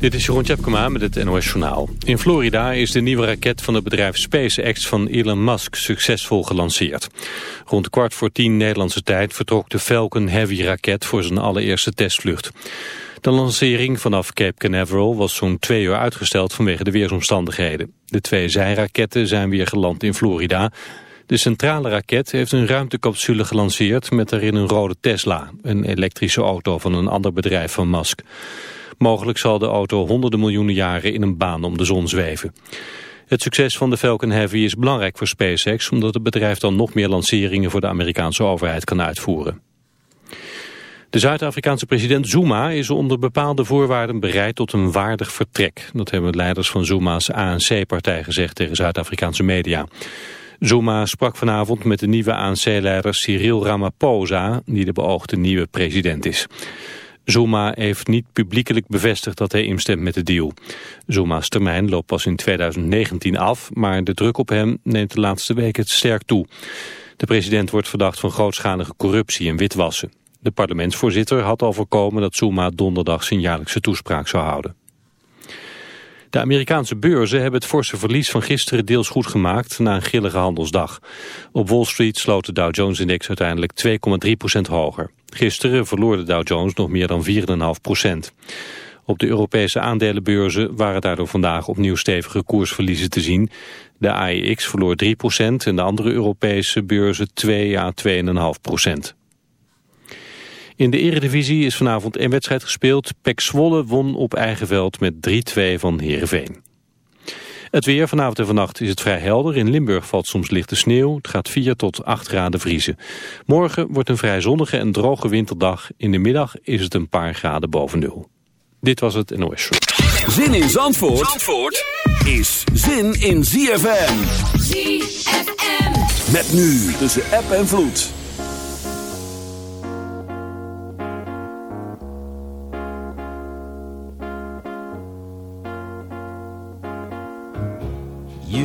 Dit is Jeroen Tjepkema met het NOS Journaal. In Florida is de nieuwe raket van het bedrijf SpaceX van Elon Musk succesvol gelanceerd. Rond kwart voor tien Nederlandse tijd vertrok de Falcon Heavy raket voor zijn allereerste testvlucht. De lancering vanaf Cape Canaveral was zo'n twee uur uitgesteld vanwege de weersomstandigheden. De twee zijraketten zijn weer geland in Florida. De centrale raket heeft een ruimtecapsule gelanceerd met daarin een rode Tesla, een elektrische auto van een ander bedrijf van Musk. Mogelijk zal de auto honderden miljoenen jaren in een baan om de zon zweven. Het succes van de Falcon Heavy is belangrijk voor SpaceX... omdat het bedrijf dan nog meer lanceringen voor de Amerikaanse overheid kan uitvoeren. De Zuid-Afrikaanse president Zuma is onder bepaalde voorwaarden bereid tot een waardig vertrek. Dat hebben leiders van Zuma's ANC-partij gezegd tegen Zuid-Afrikaanse media. Zuma sprak vanavond met de nieuwe ANC-leider Cyril Ramaphosa, die de beoogde nieuwe president is. Zuma heeft niet publiekelijk bevestigd dat hij instemt met de deal. Zuma's termijn loopt pas in 2019 af, maar de druk op hem neemt de laatste weken sterk toe. De president wordt verdacht van grootschalige corruptie en witwassen. De parlementsvoorzitter had al voorkomen dat Zuma donderdag zijn jaarlijkse toespraak zou houden. De Amerikaanse beurzen hebben het forse verlies van gisteren deels goed gemaakt na een grillige handelsdag. Op Wall Street sloot de Dow Jones-index uiteindelijk 2,3% hoger. Gisteren verloor de Dow Jones nog meer dan 4,5% Op de Europese aandelenbeurzen waren daardoor vandaag opnieuw stevige koersverliezen te zien. De AEX verloor 3% en de andere Europese beurzen 2 à 2,5% in de eredivisie is vanavond een wedstrijd gespeeld. Pek Zwolle won op eigen veld met 3-2 van Heerenveen. Het weer vanavond en vannacht is het vrij helder. In Limburg valt soms lichte sneeuw. Het gaat 4 tot 8 graden vriezen. Morgen wordt een vrij zonnige en droge winterdag. In de middag is het een paar graden boven nul. Dit was het NOS Show. Zin in Zandvoort, Zandvoort is zin in ZFM. ZFM. Met nu tussen app en vloed.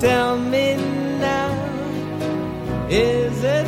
Tell me now, is it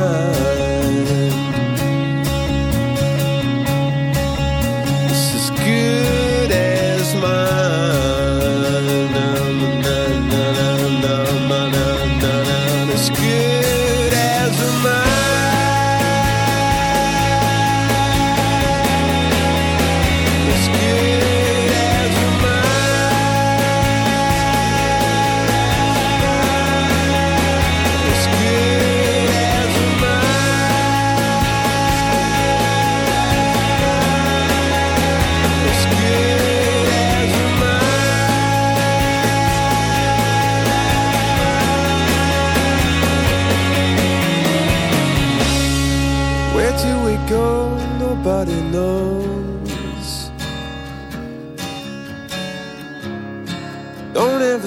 love.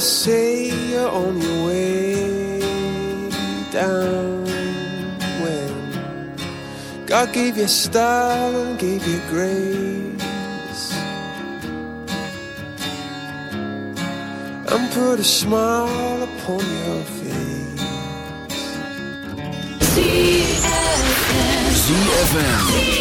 to say you're on your way down when God gave you style and gave you grace and put a smile upon your face. ZFM. ZFM.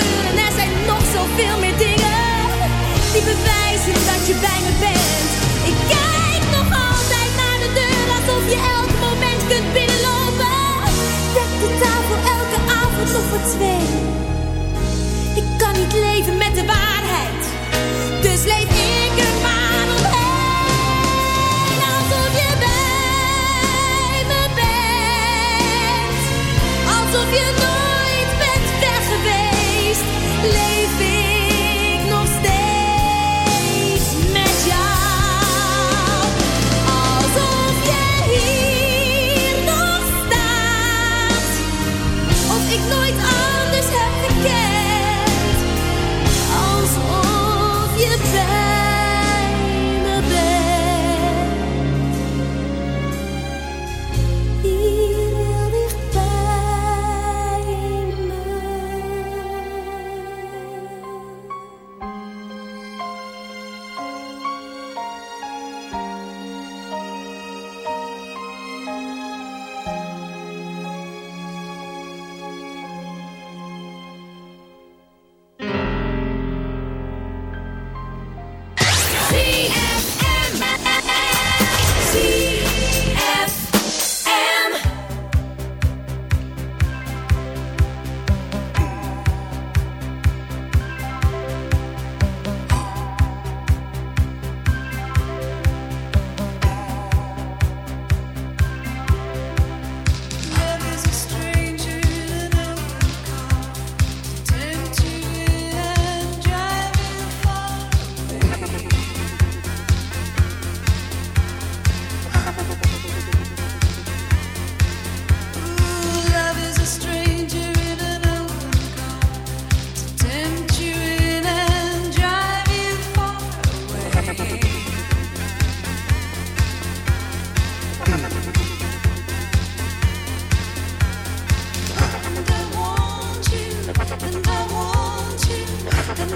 en er zijn nog zoveel meer dingen die bewijzen dat je bij me bent. Ik kijk nog altijd naar de deur alsof je elk moment kunt binnenlopen. Dek de tafel elke avond nog voor twee. Ik kan niet leven met de waarheid.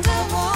的我。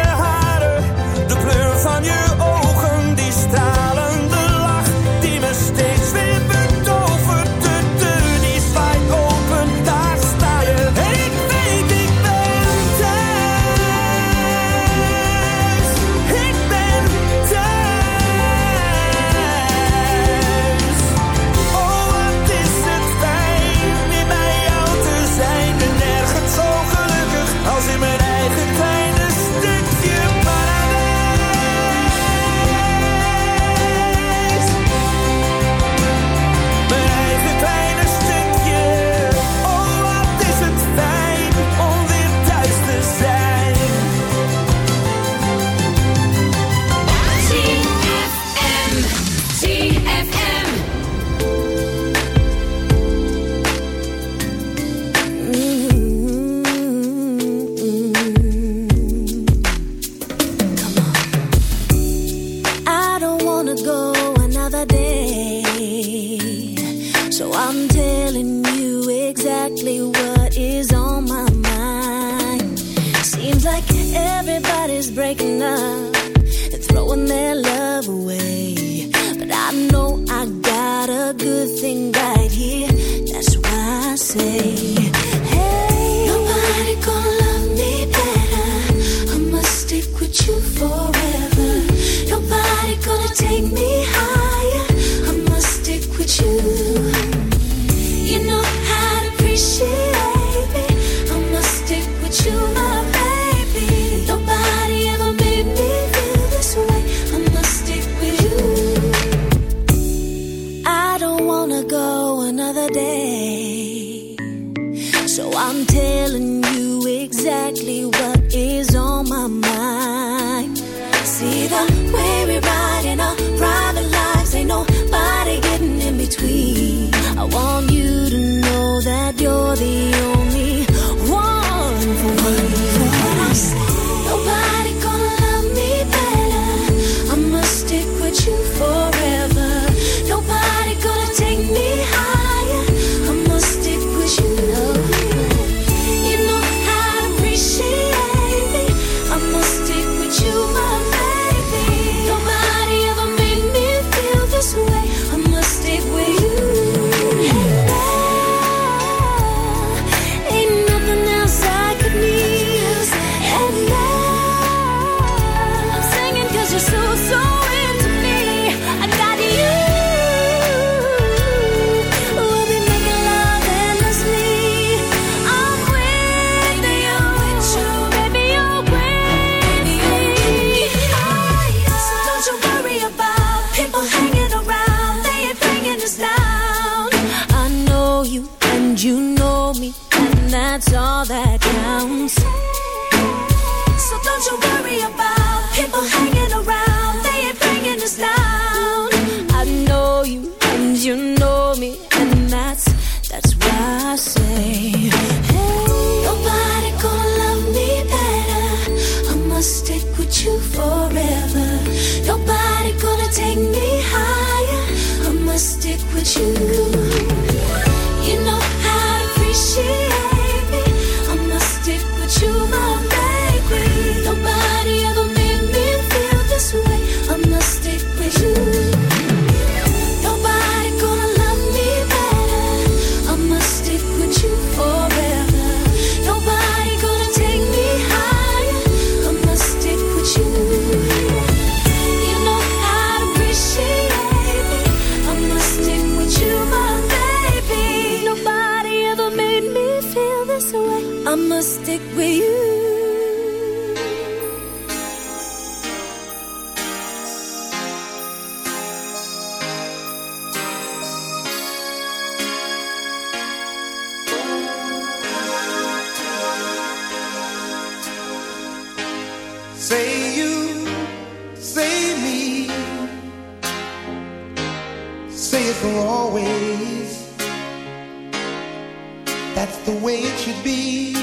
could be.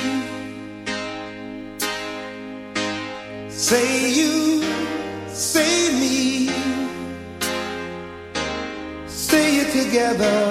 Say you, say me, say it together.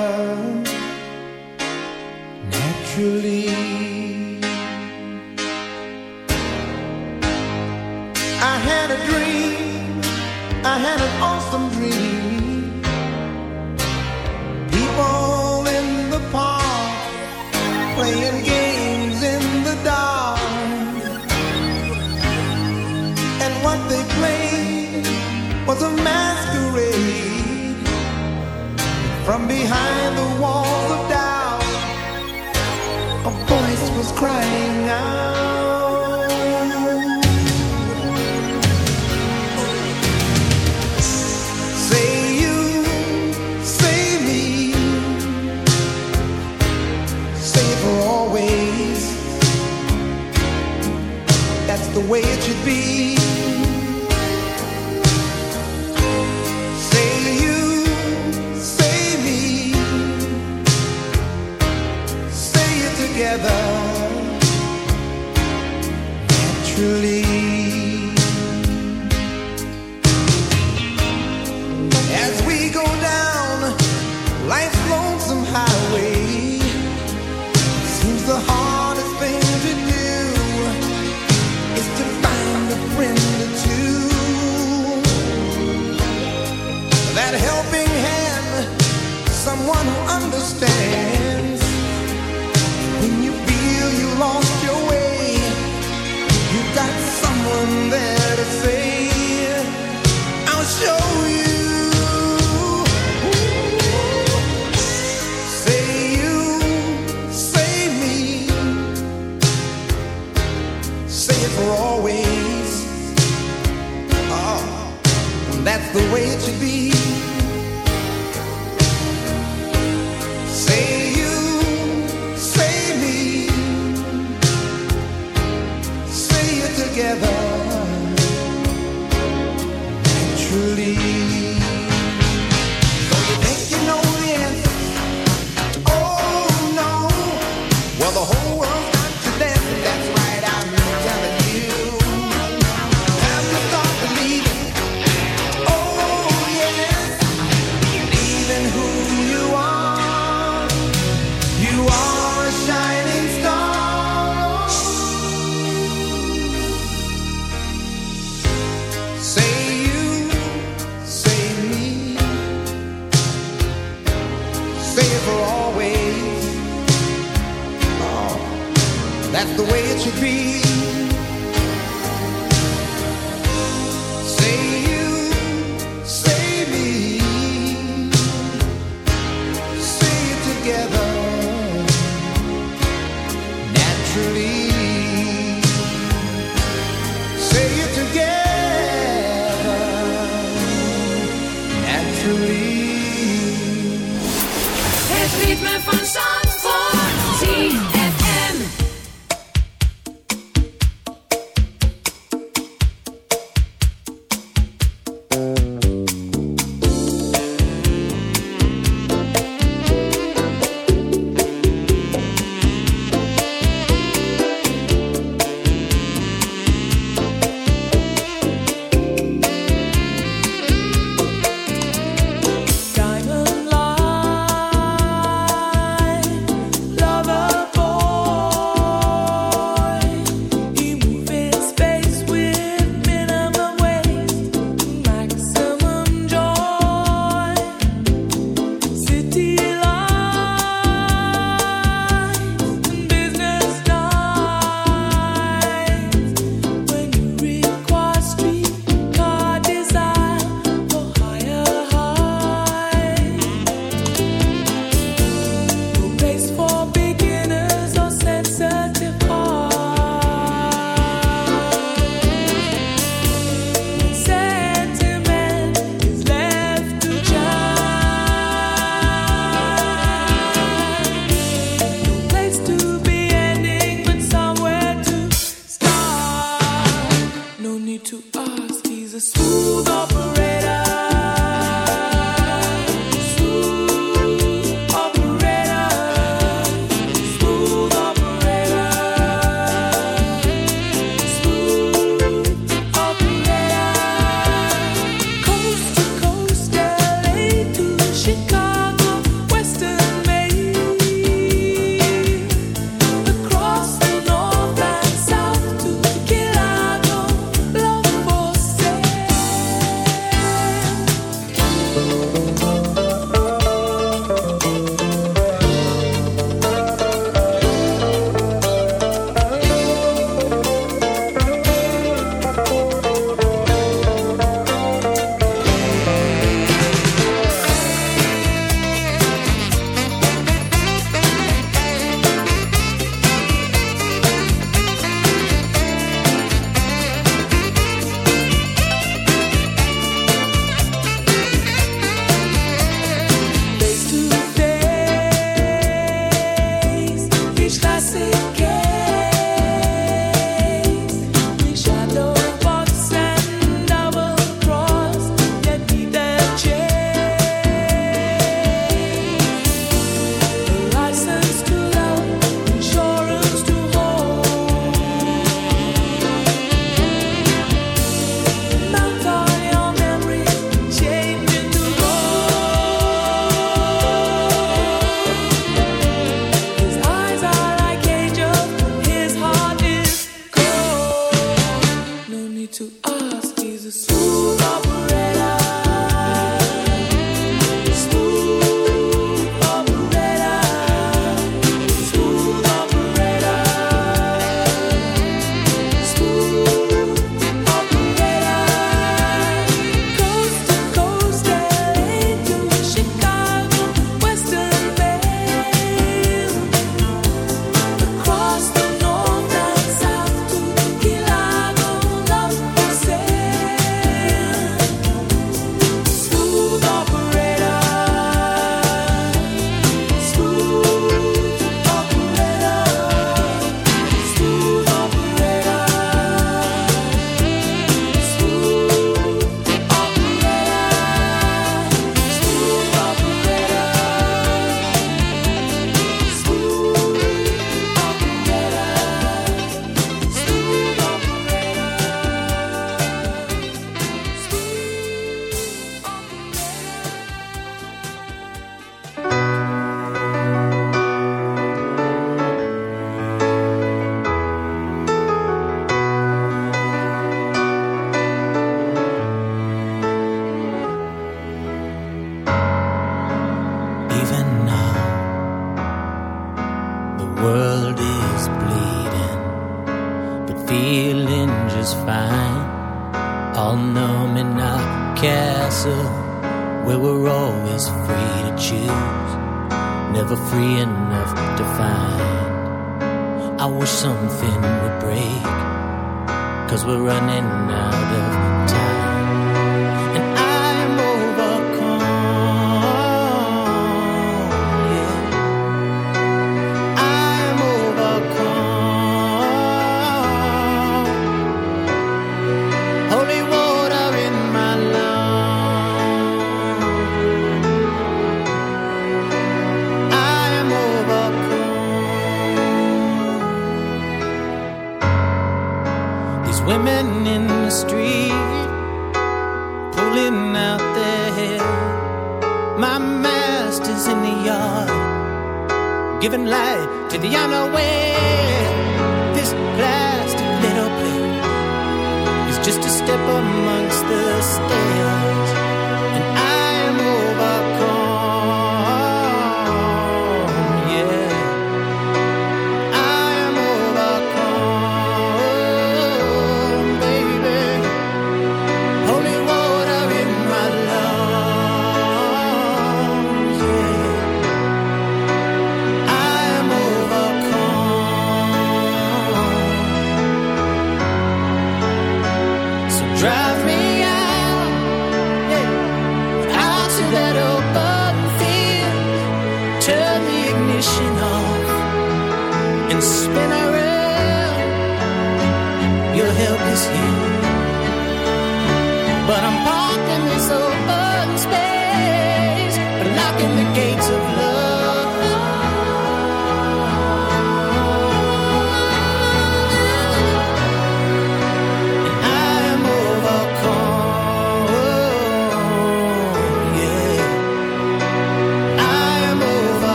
one who understands.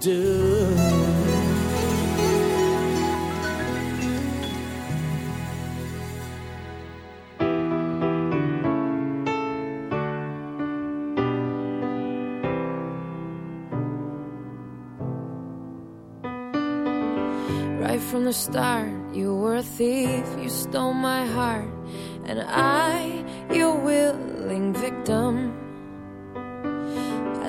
do. Right from the start, you were a thief, you stole my heart, and I, your willing victim.